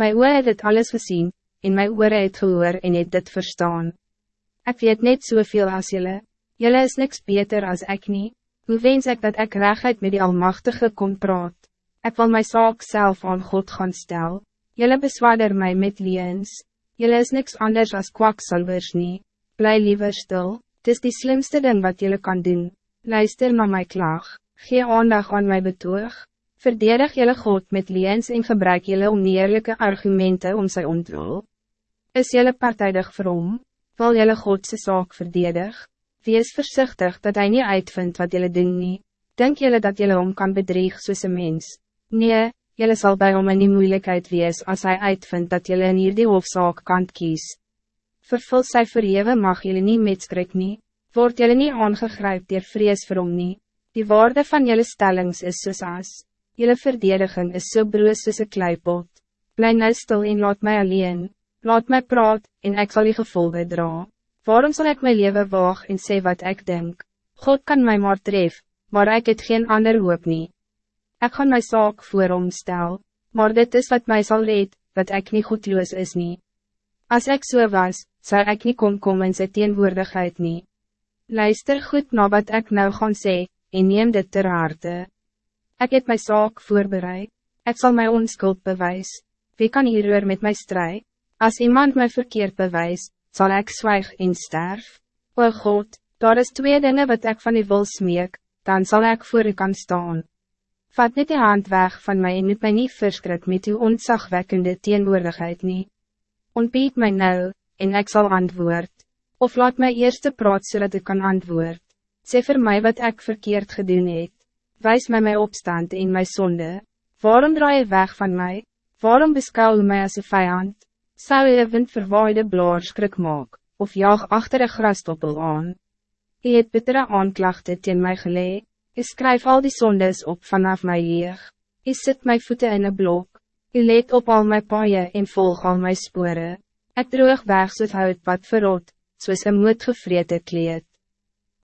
My oor het dit alles gezien, en my oor het gehoor en het dit verstaan. Ik weet net soveel als jullie. Jullie is niks beter als ik niet. Hoe wens ik dat ik rechtheid met die Almachtige kon praat? Ik wil mijn zaak zelf aan God gaan stel. Jullie bezwaarder mij met liens. Jullie is niks anders als kwaksalvers niet. Blij liever stil. Het is die slimste ding wat jullie kan doen. Luister naar mijn klaag. Gee aandag aan mijn betoog. Verdedig jullie God met liens en gebruik jullie oneerlijke argumenten om zijn ontwil. Is jullie partijdig vir hom? Wil jullie Godse zaak verdedig? Wees voorzichtig dat hij niet uitvindt wat jullie doen nie. Denk jullie dat jullie om kan bedrieg soos een mens? Nee, jullie zal bij hom in die moeilijkheid wees als hij uitvindt dat jullie in hierdie hoofdzaak kan kies. Vervul sy verhewe mag jullie niet met skrik nie. Word jullie niet aangegryp dier vrees vir hom nie. Die woorden van jullie stellings is soos as. Jullie verdediging is so broos soos een kleipot. Bly nou stil en laat mij alleen. Laat mij praat, en ik zal je gevolgen dra. Waarom zal ik mijn leven waag en sê wat ik denk? God kan mij maar tref, maar ik het geen ander hoop niet. Ik ga mijn zaak voor omstel, maar dit is wat mij zal red, wat ik niet goedloos is niet. Als ik zo so was, zou ik niet kon komen in zijn teenwoordigheid niet. Luister goed naar wat ik nou gaan sê, en neem dit ter harte. Ik heb mijn zaak voorbereid, ik zal mijn onschuld bewijs. Wie kan hier met mij strijden? Als iemand mij verkeerd bewijst, zal ik zwijg en sterf. O God, daar is twee dingen wat ik van u wil smeek, dan zal ik voor u kan staan. Vat niet de hand weg van mij en moet mij niet verschrik met uw ontzagwekkende teenwoordigheid niet. Ontbied mij nou, en ik zal antwoord. Of laat mij eerst praat zodat ik kan antwoord. Zeg voor mij wat ik verkeerd gedaan heb. Wijs mij mijn opstand in mijn zonde. Waarom draai je weg van mij? Waarom beschouw je mij als een vijand? Zou je wind verwaaide blaar skrik maak, of jaag achter een grastoppel aan? Je het bittere aanklachten teen my gelee, je skryf al die zondes op vanaf my jeug, je zit my voeten in een blok, je leed op al my paaie en volg al my spore, ek droog weg soos hout wat verrot, soos een moedgevrede kleed.